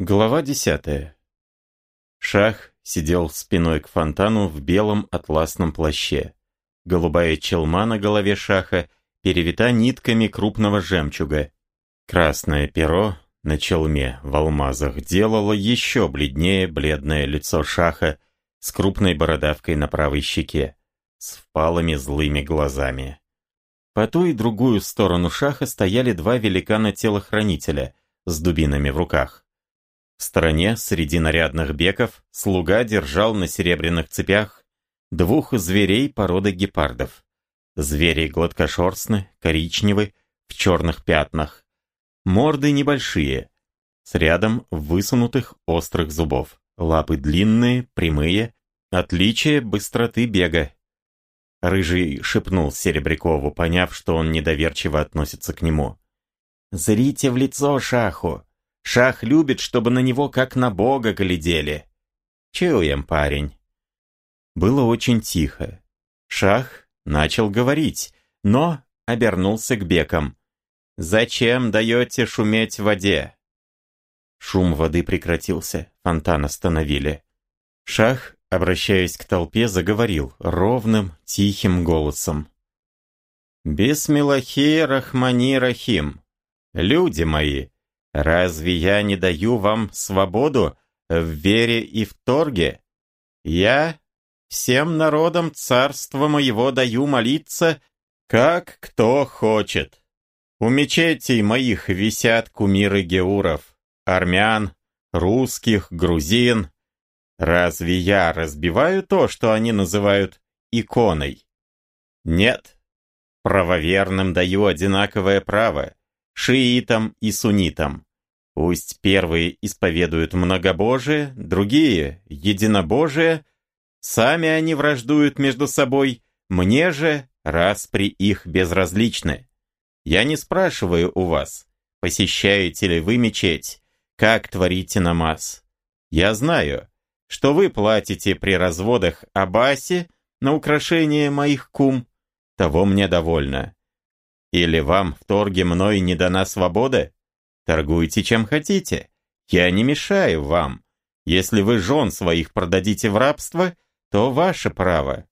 Глава десятая. Шах сидел спиной к фонтану в белом атласном плаще. Голубая челма на голове шаха перевита нитками крупного жемчуга. Красное перо на челме в алмазах делало еще бледнее бледное лицо шаха с крупной бородавкой на правой щеке, с впалыми злыми глазами. По ту и другую сторону шаха стояли два великана-телохранителя с дубинами в руках. В стороне, среди нарядных беков, слуга держал на серебряных цепях двух зверей породы гепардов. Звери гладкошерстны, коричневы, в черных пятнах. Морды небольшие, с рядом высунутых острых зубов. Лапы длинные, прямые, отличие быстроты бега. Рыжий шепнул Серебрякову, поняв, что он недоверчиво относится к нему. «Зрите в лицо шаху! Шах любит, чтобы на него как на Бога глядели. Чуем, парень. Было очень тихо. Шах начал говорить, но обернулся к бекам. «Зачем даете шуметь в воде?» Шум воды прекратился, фонтан остановили. Шах, обращаясь к толпе, заговорил ровным, тихим голосом. «Бисмиллахи рахмани рахим! Люди мои, Разве я не даю вам свободу в вере и в торге? Я всем народам царства моего даю молиться, как кто хочет. У мечетей моих висят кумиры геуров, армян, русских, грузин. Разве я разбиваю то, что они называют иконой? Нет. Правоверным даю одинаковое право шиитам и суннитам. Пусть первые исповедуют многобожие, другие — единобожие. Сами они враждуют между собой, мне же распри их безразличны. Я не спрашиваю у вас, посещаете ли вы мечеть, как творите намаз. Я знаю, что вы платите при разводах Абасе на украшение моих кум. Того мне довольно. Или вам в торге мной не дана свобода? Торгуйте чем хотите. Я не мешаю вам. Если вы жен своих продадите в рабство, то ваше право.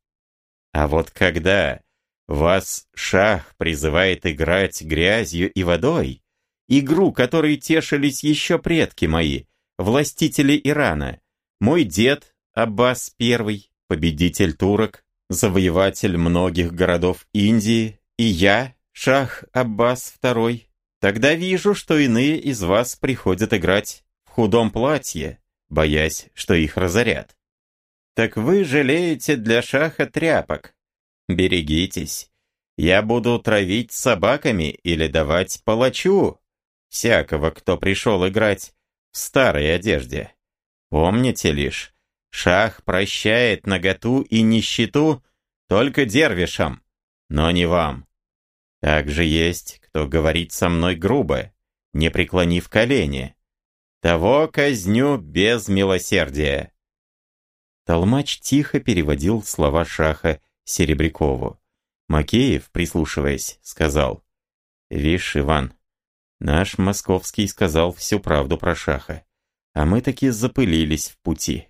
А вот когда вас шах призывает играть грязью и водой, игру, которой тешились еще предки мои, властители Ирана, мой дед Аббас I, победитель турок, завоеватель многих городов Индии, и я, Шах Аббас II, тогда вижу, что иные из вас приходят играть в худом платье, боясь, что их разорят. Так вы жалеете для шаха тряпок. Берегитесь. Я буду травить собаками или давать палачу всякого, кто пришел играть в старой одежде. Помните лишь, шах прощает наготу и нищету только дервишам, но не вам. Также есть, кто говорит со мной грубо, не преклонив колени. Того казню без милосердия. Толмач тихо переводил слова Шаха Серебрякову. Макеев, прислушиваясь, сказал, «Вишь, Иван, наш московский сказал всю правду про Шаха, а мы таки запылились в пути».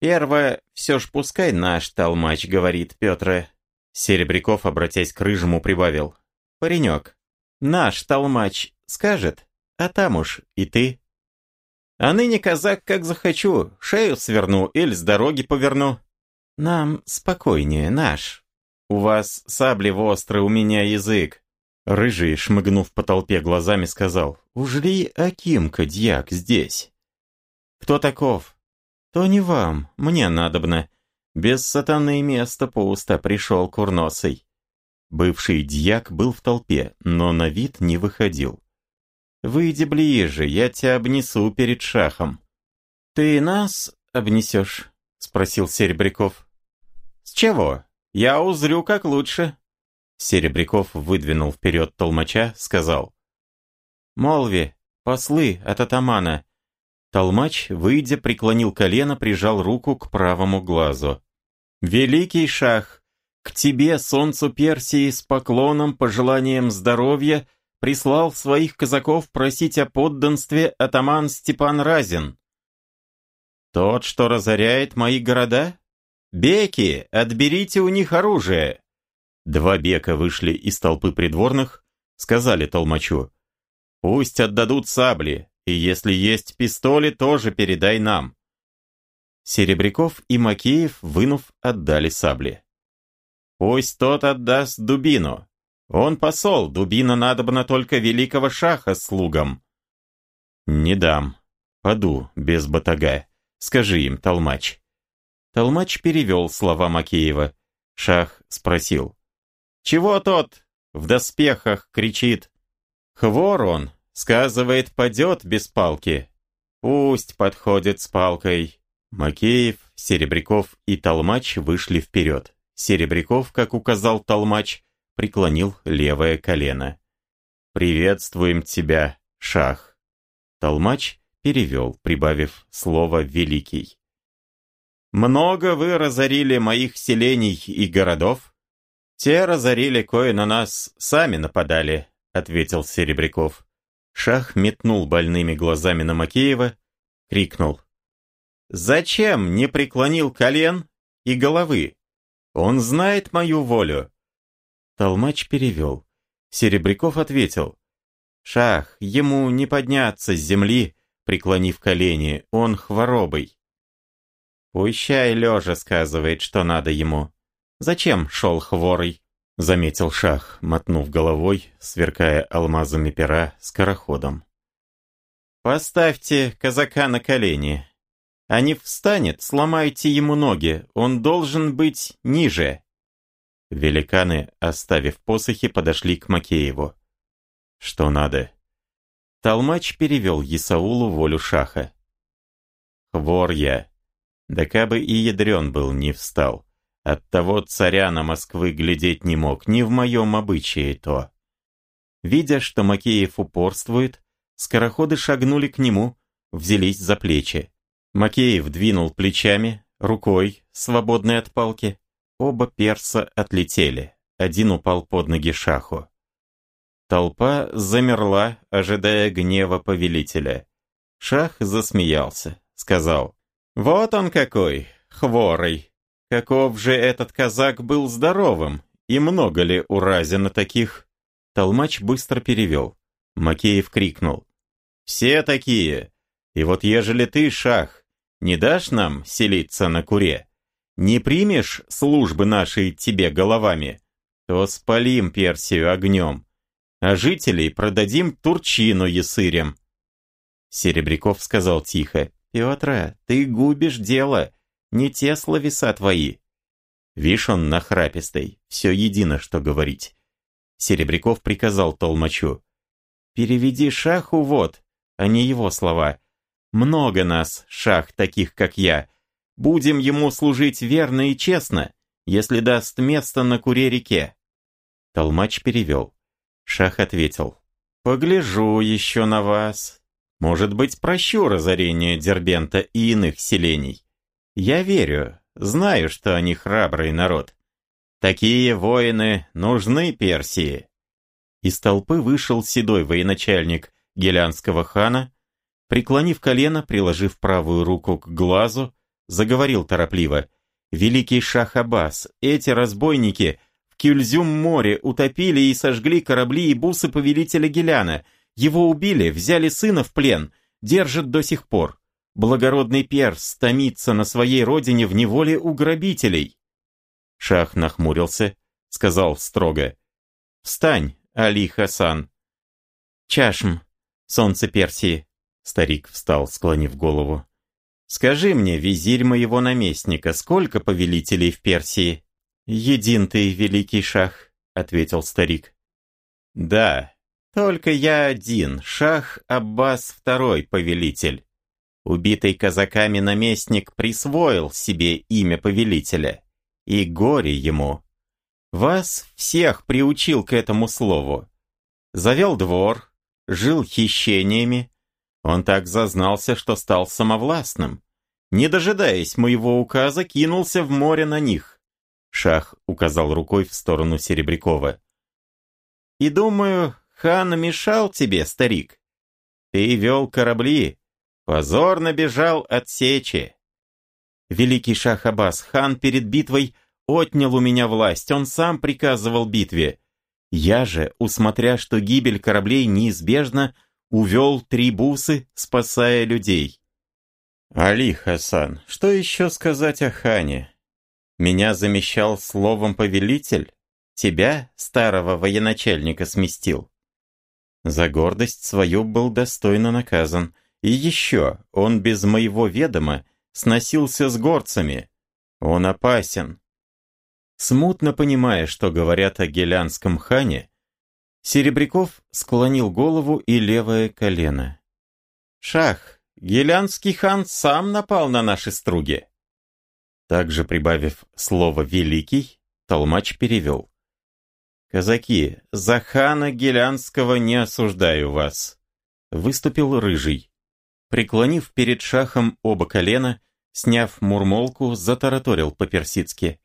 «Первое, все ж пускай наш толмач, — говорит Петр». Серебряков, обратясь к Рыжему, прибавил, паренек, наш толмач скажет, а там уж и ты. А ныне казак как захочу, шею сверну или с дороги поверну. Нам спокойнее, наш. У вас сабли востры, у меня язык. Рыжий, шмыгнув по толпе глазами, сказал, «Уж ли Акимка, дьяк, здесь?» «Кто таков?» «То не вам, мне надобно. Без сатаны места пусто пришел курносый. Бывший дьяк был в толпе, но на вид не выходил. «Выйди ближе, я тебя обнесу перед шахом». «Ты нас обнесешь?» — спросил Серебряков. «С чего? Я узрю как лучше». Серебряков выдвинул вперед толмача, сказал. «Молви, послы от атамана». Толмач, выйдя, преклонил колено, прижал руку к правому глазу. «Великий шах, к тебе, солнцу Персии, с поклоном, пожеланием здоровья, прислал своих казаков просить о подданстве атаман Степан Разин. Тот, что разоряет мои города? Беки, отберите у них оружие. Два бека вышли из толпы придворных, сказали толмачу. Пусть отдадут сабли, и если есть пистоли, тоже передай нам. Серебряков и Макеев, вынув, отдали сабли. Пусть тот отдаст дубину. Он посол, дубина надобна только великого шаха слугам. Не дам. Поду без батага. Скажи им, толмач. Толмач перевел слова Макеева. Шах спросил. Чего тот в доспехах кричит? Хвор он, сказывает, падет без палки. Пусть подходит с палкой. Макеев, Серебряков и Толмач вышли вперед. Серебряков, как указал Толмач, преклонил левое колено. «Приветствуем тебя, Шах!» Толмач перевел, прибавив слово «великий». «Много вы разорили моих селений и городов?» «Те разорили, кое на нас сами нападали», — ответил Серебряков. Шах метнул больными глазами на Макеева, крикнул. «Зачем не преклонил колен и головы? Он знает мою волю». Толмач перевел. Серебряков ответил. «Шах, ему не подняться с земли, преклонив колени, он хворобой». «Пущай лежа сказывает, что надо ему. Зачем шел хворый?» Заметил Шах, мотнув головой, сверкая алмазами пера скороходом. «Поставьте казака на колени, а не встанет, сломайте ему ноги, он должен быть ниже. Великаны, оставив посохи, подошли к Макееву. Что надо? Толмач перевел Исаулу волю шаха. Хвор я. Да кабы и ядрен был, не встал. Оттого царя на Москвы глядеть не мог, ни в моем обычае то. Видя, что Макеев упорствует, скороходы шагнули к нему, взялись за плечи. Макеев двинул плечами, рукой, свободной от палки. Оба перса отлетели. Один упал под ноги шаху. Толпа замерла, ожидая гнева повелителя. Шах засмеялся, сказал, «Вот он какой, хворый! Каков же этот казак был здоровым, и много ли у Разина таких?» Толмач быстро перевел. Макеев крикнул, «Все такие! И вот ежели ты, Шах, не дашь нам селиться на куре? Не примешь службы нашей тебе головами? То спалим Персию огнем, а жителей продадим Турчину ясырям». Серебряков сказал тихо, «Петра, ты губишь дело, не те словеса твои». Вишь он нахрапистой, все едино, что говорить. Серебряков приказал толмачу, «Переведи шаху вот, а не его слова, много нас, шах, таких как я. Будем ему служить верно и честно, если даст место на Куре-реке». Толмач перевел. Шах ответил. «Погляжу еще на вас. Может быть, прощу разорение Дербента и иных селений. Я верю, знаю, что они храбрый народ. Такие воины нужны Персии». Из толпы вышел седой военачальник гелянского хана Преклонив колено, приложив правую руку к глазу, заговорил торопливо. «Великий шах Аббас, эти разбойники в Кюльзюм-море утопили и сожгли корабли и бусы повелителя Геляна. Его убили, взяли сына в плен, держат до сих пор. Благородный перс томится на своей родине в неволе у грабителей». Шах нахмурился, сказал строго. «Встань, Али Хасан». «Чашм, солнце Персии, Старик встал, склонив голову. «Скажи мне, визирь моего наместника, сколько повелителей в Персии?» «Един ты, великий шах», — ответил старик. «Да, только я один, шах Аббас II повелитель. Убитый казаками наместник присвоил себе имя повелителя. И горе ему. Вас всех приучил к этому слову. Завел двор, жил хищениями, он так зазнался, что стал самовластным. Не дожидаясь моего указа, кинулся в море на них. Шах указал рукой в сторону Серебрякова. И думаю, хан мешал тебе, старик. Ты вел корабли, позорно бежал от сечи. Великий шах Аббас, хан перед битвой отнял у меня власть, он сам приказывал битве. Я же, усмотря, что гибель кораблей неизбежна, увел три бусы, спасая людей. Али Хасан, что еще сказать о хане? Меня замещал словом повелитель? Тебя, старого военачальника, сместил? За гордость свою был достойно наказан. И еще, он без моего ведома сносился с горцами. Он опасен. Смутно понимая, что говорят о гелянском хане, Серебряков склонил голову и левое колено. «Шах, гелянский хан сам напал на наши струги!» Также прибавив слово «великий», Толмач перевел. «Казаки, за хана Гелянского не осуждаю вас!» Выступил Рыжий. Преклонив перед шахом оба колена, сняв мурмолку, затараторил по-персидски.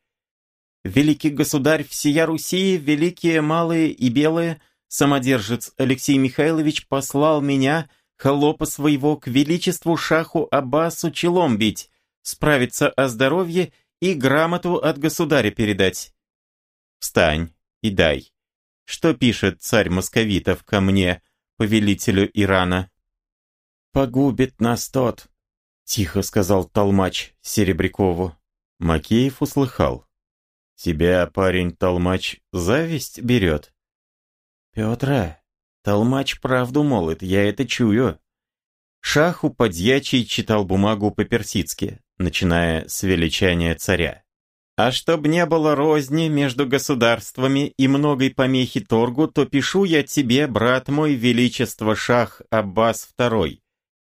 «Великий государь всея Руси, великие малые и белые, самодержец Алексей Михайлович послал меня, холопа своего, к величеству шаху Аббасу челом справиться о здоровье и грамоту от государя передать. Встань и дай. Что пишет царь московитов ко мне, повелителю Ирана? Погубит нас тот, тихо сказал толмач Серебрякову. Макеев услыхал. Тебя, парень толмач, зависть берет? Петра, толмач правду молит, я это чую. Шаху подьячий читал бумагу по-персидски начиная с величания царя. А чтоб не было розни между государствами и многой помехи торгу, то пишу я тебе, брат мой, величество шах Аббас II.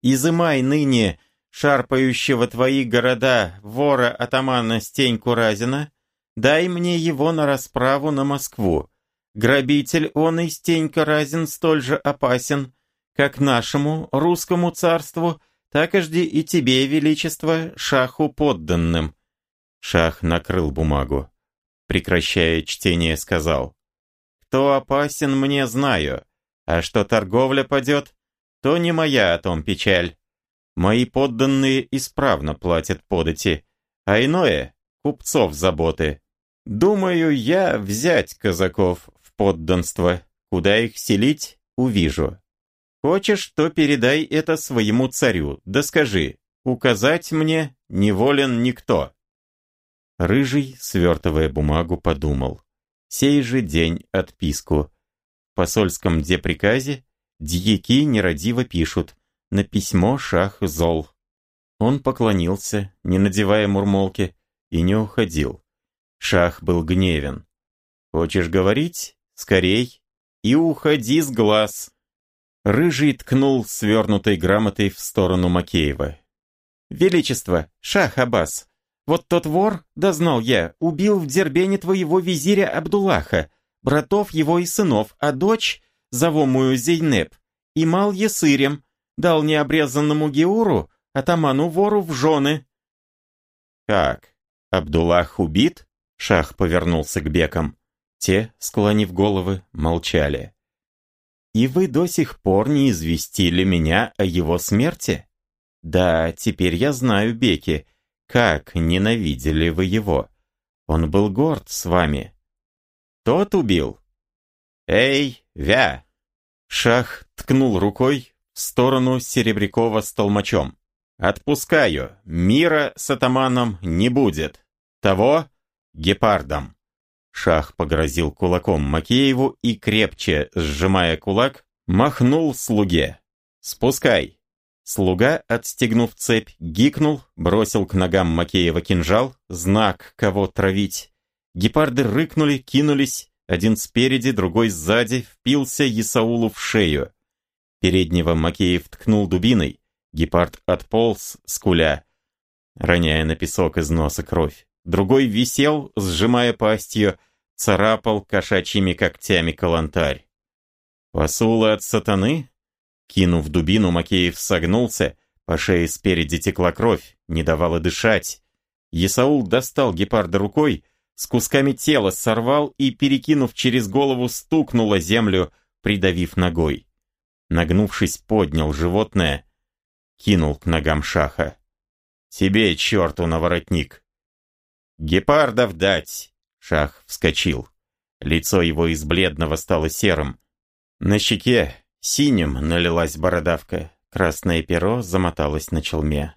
Изымай ныне шарпающего твои города вора атамана Стеньку Разина, дай мне его на расправу на Москву. Грабитель он и Стенька Разин столь же опасен, как нашему русскому царству – так и жди и тебе, величество, шаху подданным». Шах накрыл бумагу. Прекращая чтение, сказал. «Кто опасен, мне знаю, а что торговля падет, то не моя о том печаль. Мои подданные исправно платят подати, а иное — купцов заботы. Думаю, я взять казаков подданство, куда их селить, увижу. Хочешь, то передай это своему царю, да скажи, указать мне не волен никто». Рыжий, свертывая бумагу, подумал. Сей же день отписку. В посольском деприказе дьяки нерадиво пишут «На письмо шах зол». Он поклонился, не надевая мурмолки, и не уходил. Шах был гневен. «Хочешь говорить? Скорей! И уходи с глаз!» Рыжий ткнул свернутой грамотой в сторону Макеева. «Величество, шах Аббас, вот тот вор, дознал я, убил в Дербене твоего визиря Абдуллаха, братов его и сынов, а дочь, завомую Зейнеп, и мал Есырем, дал необрезанному Геуру, атаману-вору в жены». «Как? Абдуллах убит?» Шах повернулся к бекам. Те, склонив головы, молчали. И вы до сих пор не известили меня о его смерти? Да, теперь я знаю Беки. Как ненавидели вы его. Он был горд с вами. Тот убил. Эй, вя! Шах ткнул рукой в сторону Серебрякова с толмачом. «Отпускаю. Мира с атаманом не будет. Того — гепардом». Шах погрозил кулаком Макееву и, крепче сжимая кулак, махнул слуге. «Спускай!» Слуга, отстегнув цепь, гикнул, бросил к ногам Макеева кинжал, знак, кого травить. Гепарды рыкнули, кинулись, один спереди, другой сзади, впился Исаулу в шею. Переднего Макеев ткнул дубиной, гепард отполз, скуля, роняя на песок из носа кровь. Другой висел, сжимая пастью, царапал кошачьими когтями калантарь. «Посулы от сатаны?» Кинув дубину, Макеев согнулся, по шее спереди текла кровь, не давала дышать. Есаул достал гепарда рукой, с кусками тела сорвал и, перекинув через голову, стукнула землю придавив ногой. Нагнувшись, поднял животное, кинул к ногам шаха. «Тебе, черту, на воротник!» «Гепардов дать!» Шах вскочил. Лицо его из бледного стало серым. На щеке синим налилась бородавка. Красное перо замоталось на челме.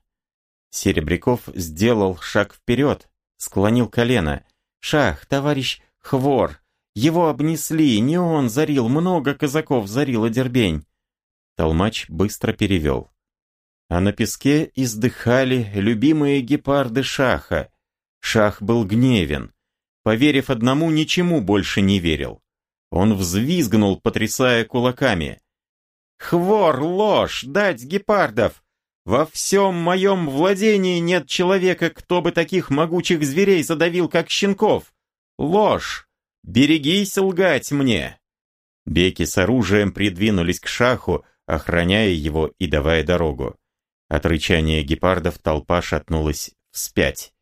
Серебряков сделал шаг вперед, склонил колено. «Шах, товарищ Хвор! Его обнесли, не он зарил, много казаков зарила дербень!» Толмач быстро перевел. А на песке издыхали любимые гепарды Шаха. Шах был гневен. Поверив одному, ничему больше не верил. Он взвизгнул, потрясая кулаками. «Хвор, ложь, дать гепардов! Во всем моем владении нет человека, кто бы таких могучих зверей задавил, как щенков. Ложь! Берегись лгать мне!» Беки с оружием придвинулись к шаху, охраняя его и давая дорогу. От рычания гепардов толпа шатнулась вспять.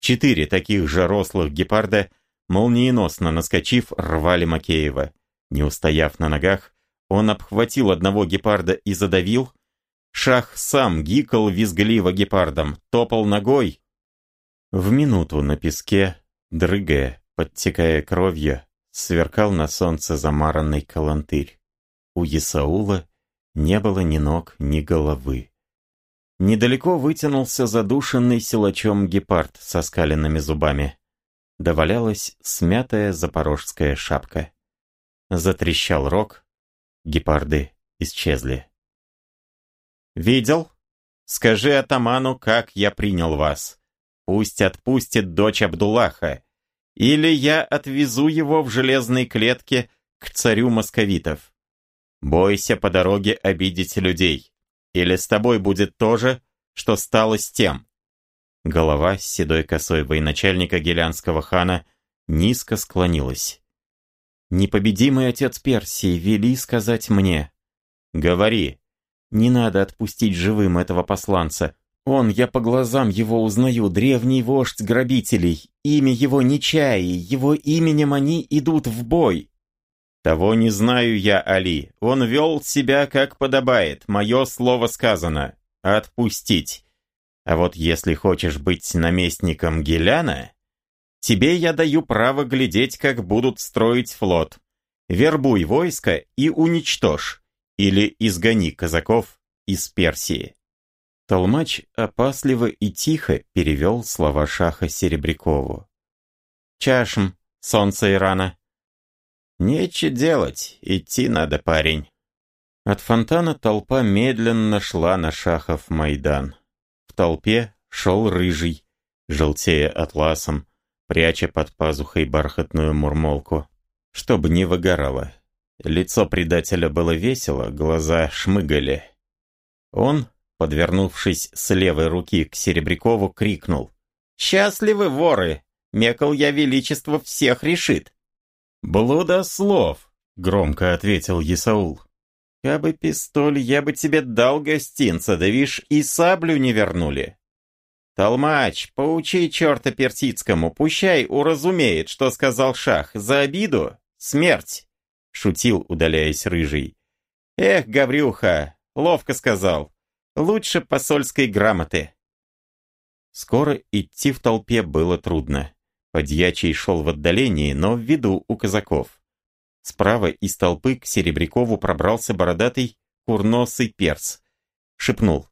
Четыре таких же рослых гепарда, молниеносно наскочив, рвали Макеева. Не устояв на ногах, он обхватил одного гепарда и задавил, Шах сам гикал визгливо гепардом, топал ногой. В минуту на песке, дрыгая, подтекая кровью, сверкал на солнце замаранный калантырь. У Исаула не было ни ног, ни головы. Недалеко вытянулся задушенный силачом гепард со скаленными зубами. Довалялась смятая запорожская шапка. Затрещал рог, гепарды исчезли. «Видел? Скажи атаману, как я принял вас. Пусть отпустит дочь Абдуллаха, или я отвезу его в железной клетке к царю московитов. Бойся по дороге обидеть людей, или с тобой будет то же, что стало с тем». Голова с седой косой военачальника гелянского хана низко склонилась. «Непобедимый отец Персии, вели сказать мне». «Говори», не надо отпустить живым этого посланца. Он, я по глазам его узнаю, древний вождь грабителей. Имя его Нечаи, его именем они идут в бой. Того не знаю я, Али. Он вел себя как подобает, мое слово сказано. Отпустить. А вот если хочешь быть наместником Геляна, тебе я даю право глядеть, как будут строить флот. Вербуй войско и уничтожь или изгони казаков из Персии. Толмач опасливо и тихо перевел слова Шаха Серебрякову. «Чашм, солнце Ирана». «Нече делать, идти надо, парень». От фонтана толпа медленно шла на Шахов Майдан. В толпе шел рыжий, желтея атласом, пряча под пазухой бархатную мурмолку, чтобы не выгорало. Лицо предателя было весело, глаза шмыгали. Он, подвернувшись с левой руки к Серебрякову, крикнул. «Счастливы воры! Мекал я величество всех решит!» «Блуда слов!» — громко ответил Исаул. «Кабы пистоль, я бы тебе дал гостинца, да вишь, и саблю не вернули!» «Толмач, поучи черта персидскому, пущай уразумеет, что сказал шах, за обиду — смерть!» шутил, удаляясь рыжий. «Эх, Гаврюха, ловко сказал. Лучше посольской грамоты». Скоро идти в толпе было трудно. Подьячий шел в отдалении, но в виду у казаков. Справа из толпы к Серебрякову пробрался бородатый курносый перс. Шепнул.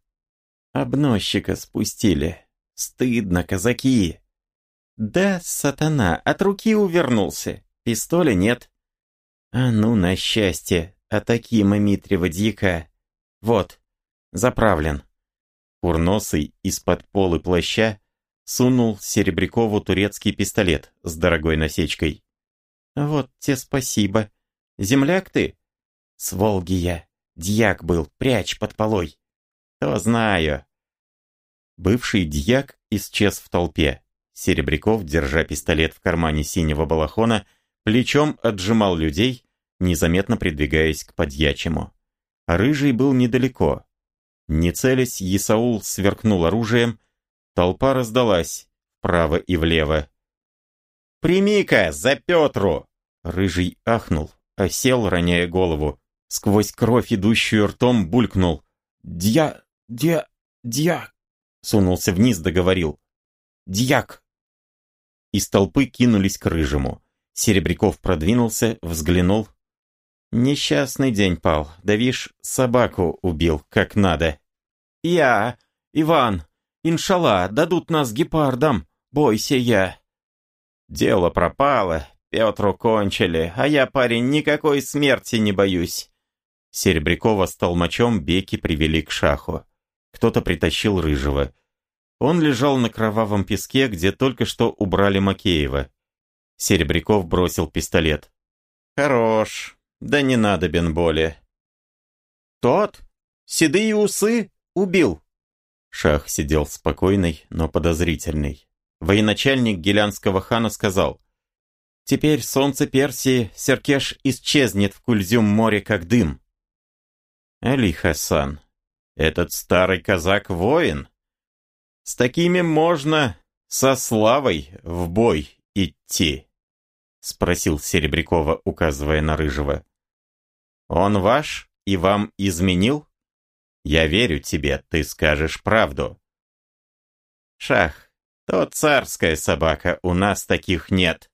«Обносчика спустили. Стыдно, казаки!» «Да, сатана, от руки увернулся. Пистоля нет. А ну, на счастье, Атакима Митрева дьяка. Вот, заправлен. Курносый из-под полы плаща сунул Серебрякову турецкий пистолет с дорогой насечкой. «Вот те спасибо. Земляк ты?» «С Волги я. Дьяк был, прячь под полой». «То знаю». Бывший дьяк исчез в толпе. Серебряков, держа пистолет в кармане синего балахона, плечом отжимал людей, незаметно придвигаясь к подьячему. Рыжий был недалеко. Не целясь, Исаул сверкнул оружием, толпа раздалась вправо и влево. «Прими-ка, за Петру!» Рыжий ахнул, осел, роняя голову. Сквозь кровь, идущую ртом, булькнул. «Дья... дья... дья...» Сунулся вниз, договорил. «Дьяк!» Из толпы кинулись к рыжему. Серебряков продвинулся, взглянул. «Несчастный день пал. Да вишь, собаку убил, как надо». «Я, Иван, иншалла, дадут нас гепардам. Бойся я». «Дело пропало, Петру кончили, а я, парень, никакой смерти не боюсь». Серебрякова с толмачом беки привели к шаху. Кто-то притащил рыжего. Он лежал на кровавом песке, где только что убрали Макеева. Серебряков бросил пистолет. «Хорош, да не надо боли». «Тот? Седые усы? Убил?» Шах сидел спокойный, но подозрительный. Военачальник гелянского хана сказал, «Теперь солнце Персии, Серкеш исчезнет в Кульзюм море, как дым». «Али Хасан, этот старый казак-воин. С такими можно со славой в бой идти», спросил Серебрякова, указывая на Рыжего. «Он ваш и вам изменил? Я верю тебе, ты скажешь правду». «Шах, то царская собака, у нас таких нет».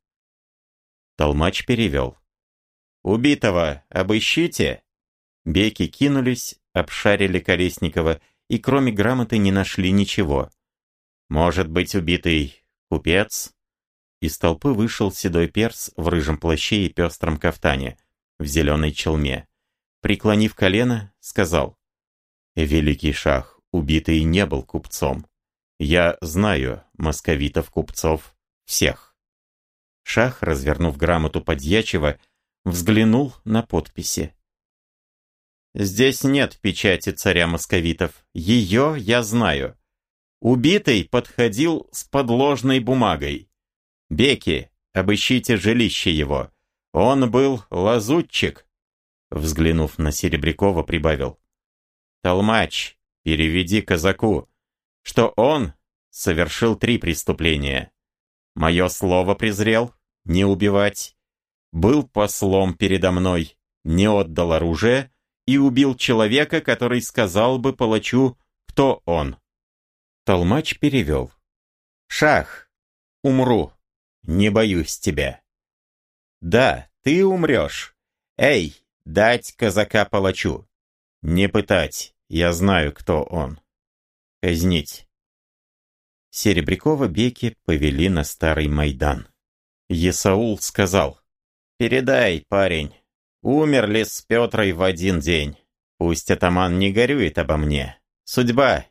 Толмач перевел. «Убитого обыщите?» Беки кинулись, обшарили Колесникова и кроме грамоты не нашли ничего. «Может быть, убитый купец?» Из толпы вышел седой перс в рыжем плаще и пестром кафтане, в зеленой челме. Преклонив колено, сказал, «Великий шах, убитый не был купцом. Я знаю московитов-купцов всех». Шах, развернув грамоту подьячего, взглянул на подписи. «Здесь нет печати царя московитов. Ее я знаю. Убитый подходил с подложной бумагой. Беки, обыщите жилище его. Он был лазутчик». Взглянув на Серебрякова, прибавил. «Толмач, переведи казаку, что он совершил три преступления. Мое слово презрел, не убивать. Был послом передо мной, не отдал оружие и убил человека, который сказал бы палачу, кто он. Толмач перевел. «Шах, умру, не боюсь тебя». «Да, ты умрешь. Эй, дать казака палачу. Не пытать, я знаю, кто он. Казнить». Серебрякова беки повели на старый Майдан. Есаул сказал, «Передай, парень, умерли с Петрой в один день. Пусть атаман не горюет обо мне. Судьба.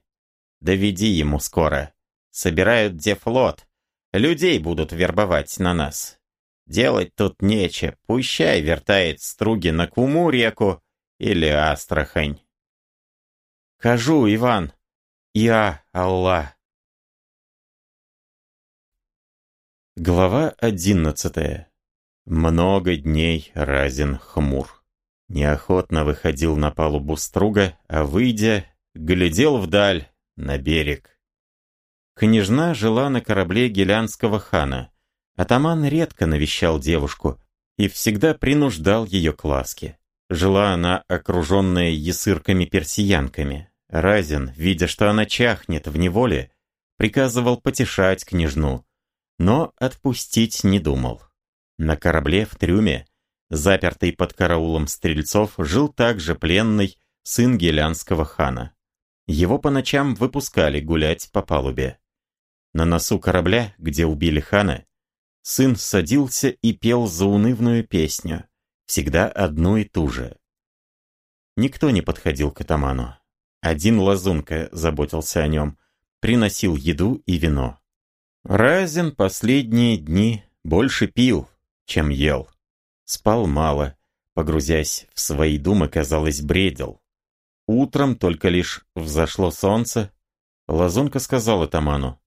Доведи ему скоро. Собирают дефлот. Людей будут вербовать на нас. Делать тут нече. Пущай вертает струги на Куму реку или Астрахань. Кажу, Иван. Я Аллах. Глава одиннадцатая. Много дней Разин хмур. Неохотно выходил на палубу струга, а выйдя, глядел вдаль, на берег. Княжна жила на корабле гелянского хана. Атаман редко навещал девушку и всегда принуждал ее к ласке. Жила она, окруженная ясырками-персиянками. Разин, видя, что она чахнет в неволе, приказывал потешать княжну, но отпустить не думал. На корабле в трюме, запертый под караулом стрельцов, жил также пленный сын гелянского хана. Его по ночам выпускали гулять по палубе. На носу корабля, где убили хана, сын садился и пел заунывную песню, всегда одну и ту же. Никто не подходил к атаману. Один лазунка заботился о нем, приносил еду и вино. Разин последние дни больше пил, чем ел. Спал мало, погрузясь в свои думы, казалось, бредил. Утром только лишь взошло солнце, Лазунка сказала Таману.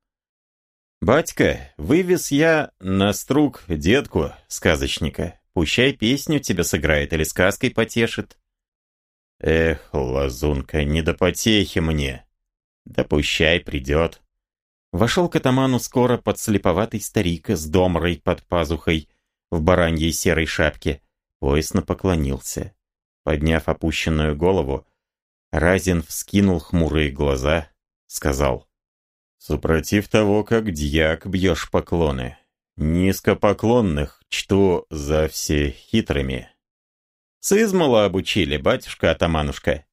«Батька, вывез я на струк детку, сказочника. Пущай песню тебе сыграет или сказкой потешит». «Эх, Лазунка, не до потехи мне. Да пущай придет». Вошел к атаману скоро подслеповатый старик с домрой под пазухой в бараньей серой шапке. Поясно поклонился. Подняв опущенную голову, Разин вскинул хмурые глаза, сказал, «Супротив того, как дьяк бьешь поклоны, низкопоклонных чту за все хитрыми». «Сызмала обучили, батюшка-атаманушка».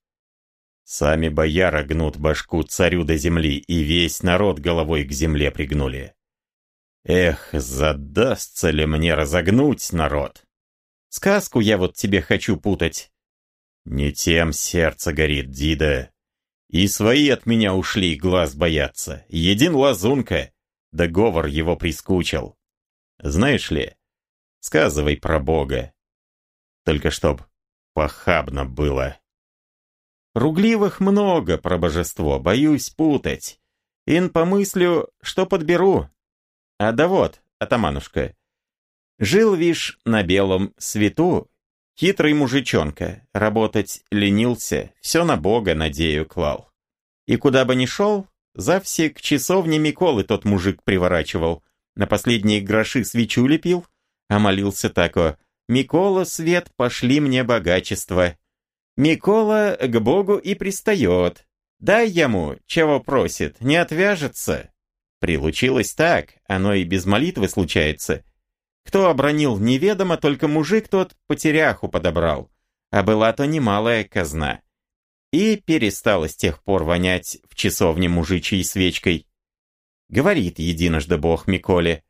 Сами бояра гнут башку царю до земли, и весь народ головой к земле пригнули. Эх, задастся ли мне разогнуть народ? Сказку я вот тебе хочу путать. Не тем сердце горит, Дида. И свои от меня ушли, глаз боятся. Един лазунка, договор его прискучил. Знаешь ли, сказывай про Бога. Только чтоб похабно было. Ругливых много про божество, боюсь путать. Ин помыслю, что подберу. А да вот, атаманушка, жил, вишь, на белом свету хитрый мужичонка, работать ленился, все на Бога надею клал. И куда бы ни шел, за все к часовне Миколы тот мужик приворачивал, на последние гроши свечу лепил, а молился тако «Микола, свет, пошли мне богачество». Микола к Богу и пристает. Дай ему, чего просит, не отвяжется. Прилучилось так, оно и без молитвы случается. Кто обронил неведомо, только мужик тот потеряху подобрал, а была то немалая казна. И перестало с тех пор вонять в часовне мужичьей свечкой. Говорит единожды бог Миколе,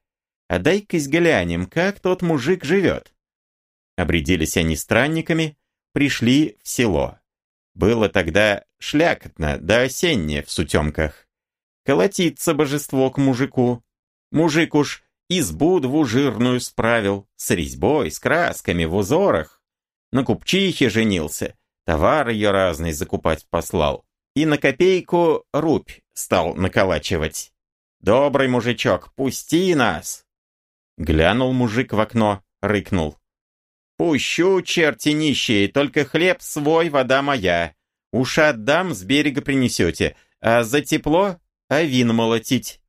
а дай-кась глянем, как тот мужик живет. Обрядились они странниками, пришли в село. Было тогда шлякотно да осеннее в сутемках. Колотится божество к мужику. Мужик уж избу двужирную справил, с резьбой, с красками в узорах. На купчихе женился, товар ее разный закупать послал. И на копейку рубь стал наколачивать. «Добрый мужичок, пусти нас!» Глянул мужик в окно, рыкнул. «Пущу, черти нищие, только хлеб свой, вода моя. Уж отдам, с берега принесете, а за тепло а вин молотить.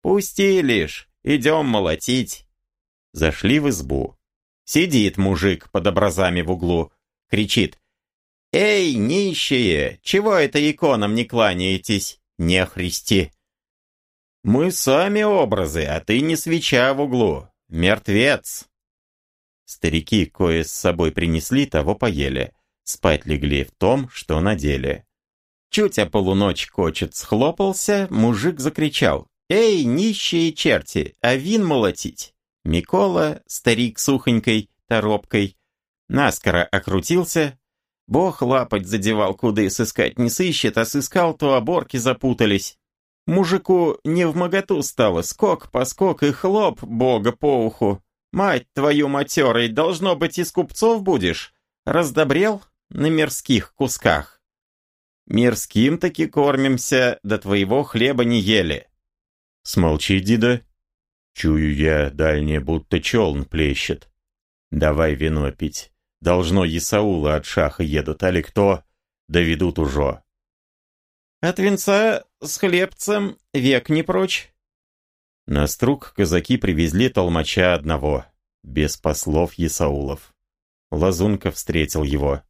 Пусти лишь, идем молотить. Зашли в избу. Сидит мужик под образами в углу, кричит. «Эй, нищие, чего это иконам не кланяетесь, не христи?» «Мы сами образы, а ты не свеча в углу, мертвец!» Старики кое с собой принесли, того поели. Спать легли в том, что надели. Чуть о полуночь кочет схлопался, мужик закричал. «Эй, нищие черти, а вин молотить!» Микола, старик сухонькой, торопкой, наскоро окрутился. Бог лапать задевал, куда и сыскать не сыщет, а сыскал, то оборки запутались. Мужику не в моготу стало, скок, поскок и хлоп бога по уху. «Мать твою матерой, должно быть, из купцов будешь?» Раздобрел на мирских кусках. Мирским таки кормимся, до твоего хлеба не ели. Смолчи, Дида. Чую я, дальнее будто челн плещет. Давай вино пить. Должно Исаула от шаха едут, али кто? Доведут уже. От венца с хлебцем век не прочь. На струк казаки привезли толмача одного, без послов Исаулов. Лазунка встретил его.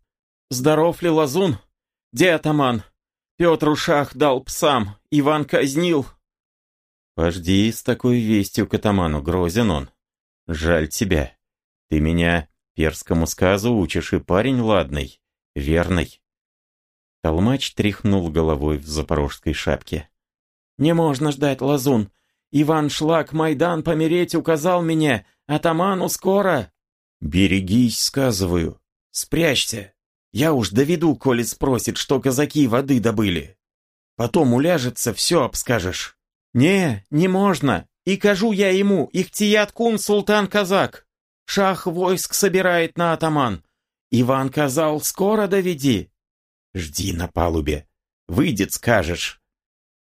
«Здоров ли, Лазун?» Где атаман? Петр Ушах дал псам, Иван казнил. Пожди с такой вестью к атаману, грозен он. Жаль тебя. Ты меня перскому сказу учишь, и парень ладный, верный. Толмач тряхнул головой в запорожской шапке. «Не можно ждать, Лазун. Иван Шлак Майдан помереть указал мне. Атаману скоро!» «Берегись, сказываю. Спрячься. Я уж доведу, коли спросит, что казаки воды добыли. Потом уляжется, все обскажешь. Не, не можно. И кажу я ему, Ихтият кун султан казак. Шах войск собирает на атаман. Иван казал, скоро доведи. Жди на палубе. Выйдет, скажешь.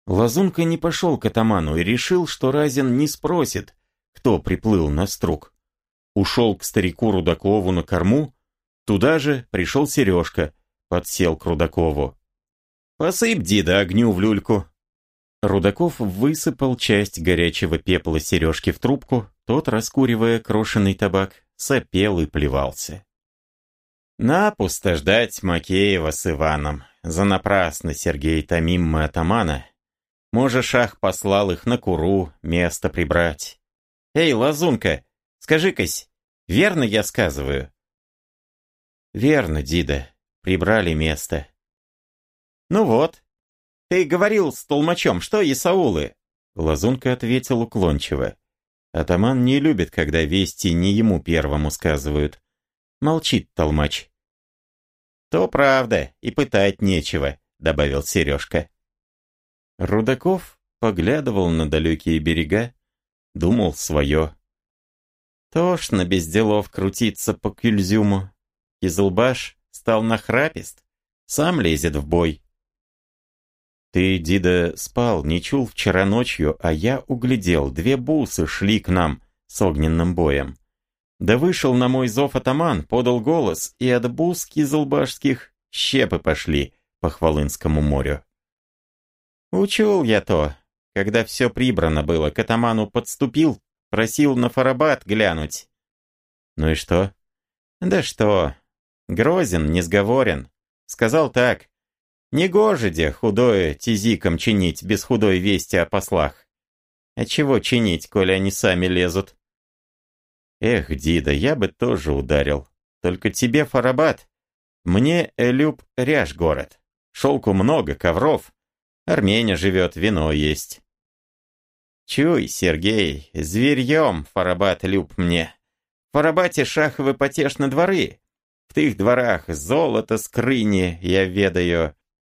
Лазунка не пошел к атаману и решил, что Разин не спросит, кто приплыл на струк. Ушел к старику Рудакову на корму, Туда же пришел Сережка, подсел к Рудакову. «Посыпь, Дида, огню в люльку». Рудаков высыпал часть горячего пепла Сережки в трубку, тот, раскуривая крошенный табак, сопел и плевался. Напусто ждать Макеева с Иваном. Занапрасно Сергей томим мы атамана. Может, шах послал их на Куру место прибрать. Эй, лазунка, скажи-кась, верно я сказываю? Верно, Дида, прибрали место. Ну вот, ты говорил с толмачом, что Исаулы? Лазунка ответил уклончиво. Атаман не любит, когда вести не ему первому сказывают. Молчит толмач. «То правда, и пытать нечего», — добавил Сережка. Рудаков поглядывал на далекие берега, думал свое. Тошно без делов крутиться по Кюльзюму. Кизылбаш стал нахрапист, сам лезет в бой. Ты, Дида, спал, не чул вчера ночью, а я углядел, две бусы шли к нам с огненным боем. Да вышел на мой зов атаман, подал голос, и от бус кизылбашских щепы пошли по Хвалынскому морю. Учел я то, когда все прибрано было, к атаману подступил, просил на фарабат глянуть. Ну и что? Да что, грозен, не сговорен. Сказал так, негоже де худое тизиком чинить без худой вести о послах. А чего чинить, коли они сами лезут? Эх, Дида, я бы тоже ударил. Только тебе фарабат. Мне Элюб ряж город. Шелку много, ковров. Армения живет, вино есть. Чуй, Сергей, зверьем фарабат люб мне. В фарабате шаховы потешны дворы. В тых дворах золото скрыни, я ведаю.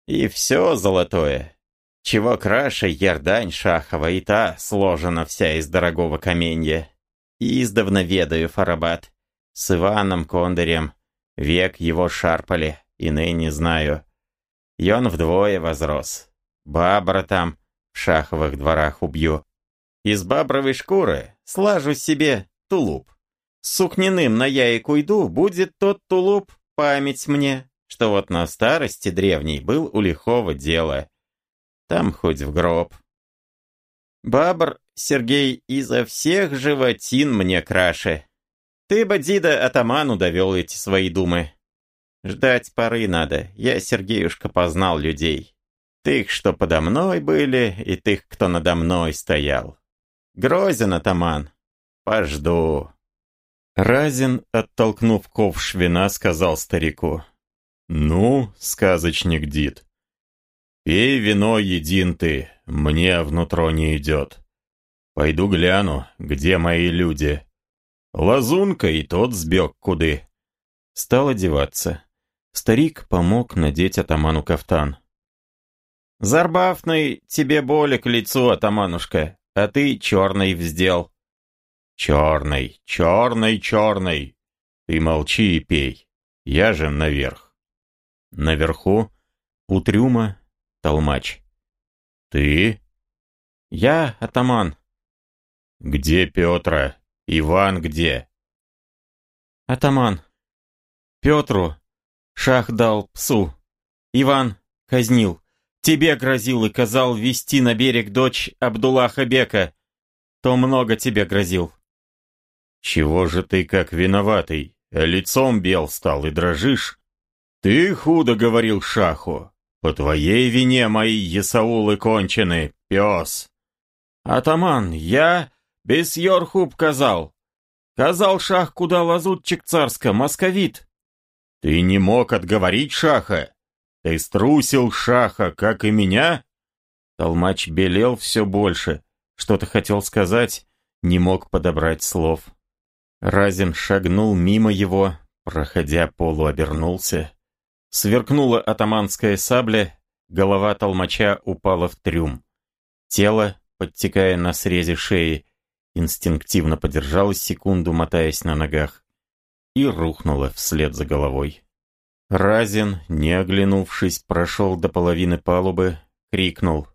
И все золотое. Чего краше ярдань шахова, и та сложена вся из дорогого каменья. Издавна ведаю Фарабат. С Иваном Кондарем. Век его шарпали, и ныне знаю. И он вдвое возрос. Бабра там в шаховых дворах убью. Из бабровой шкуры слажу себе тулуп. С сукненным на яйку иду, будет тот тулуп память мне, что вот на старости древней был у лихого дела. Там хоть в гроб. Бабр, Сергей, изо всех животин мне краше. Ты бы, Дида, атаману довел эти свои думы. Ждать поры надо, я, Сергеюшка, познал людей. Тых, что подо мной были, и тых, кто надо мной стоял. Грозен, атаман. Пожду. Разин, оттолкнув ковш вина, сказал старику. «Ну, сказочник Дид, пей вино един ты, мне внутро не идет. Пойду гляну, где мои люди. Лазунка и тот сбег куды. Стал одеваться. Старик помог надеть атаману кафтан. «Зарбафный тебе боли к лицу, атаманушка, а ты черный вздел». «Черный, черный, черный! Ты молчи и пей, я же наверх». Наверху, у трюма, толмач. «Ты?» «Я, атаман». «Где Петра? Иван где?» «Атаман. Петру шах дал псу. Иван казнил. Тебе грозил и казал вести на берег дочь Абдуллаха Бека. То много тебе грозил». «Чего же ты как виноватый? Лицом бел стал и дрожишь?» «Ты худо говорил шаху. По твоей вине мои Есаулы кончены, пес. Атаман, я без Йорхуб казал. Казал шах, куда лазутчик царска, московит. Ты не мог отговорить шаха? Ты струсил шаха, как и меня? Толмач белел все больше. Что-то хотел сказать, не мог подобрать слов. Разин шагнул мимо его, проходя полу обернулся. Сверкнула атаманская сабля, голова толмача упала в трюм. Тело, подтекая на срезе шеи, инстинктивно подержалось секунду, мотаясь на ногах, и рухнуло вслед за головой. Разин, не оглянувшись, прошел до половины палубы, крикнул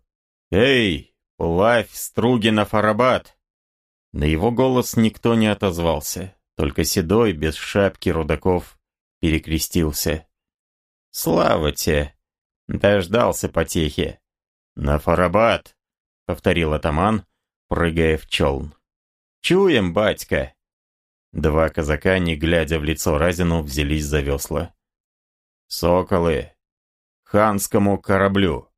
«Эй, плавь Стругина Фарабат!» На его голос никто не отозвался, только седой, без шапки Рудаков, перекрестился. «Слава тебе!» Дождался потехи. «На Фарабат!» — повторил атаман, прыгая в челн. «Чуем, батька!» Два казака, не глядя в лицо Разину, взялись за весла. Соколы, ханскому кораблю.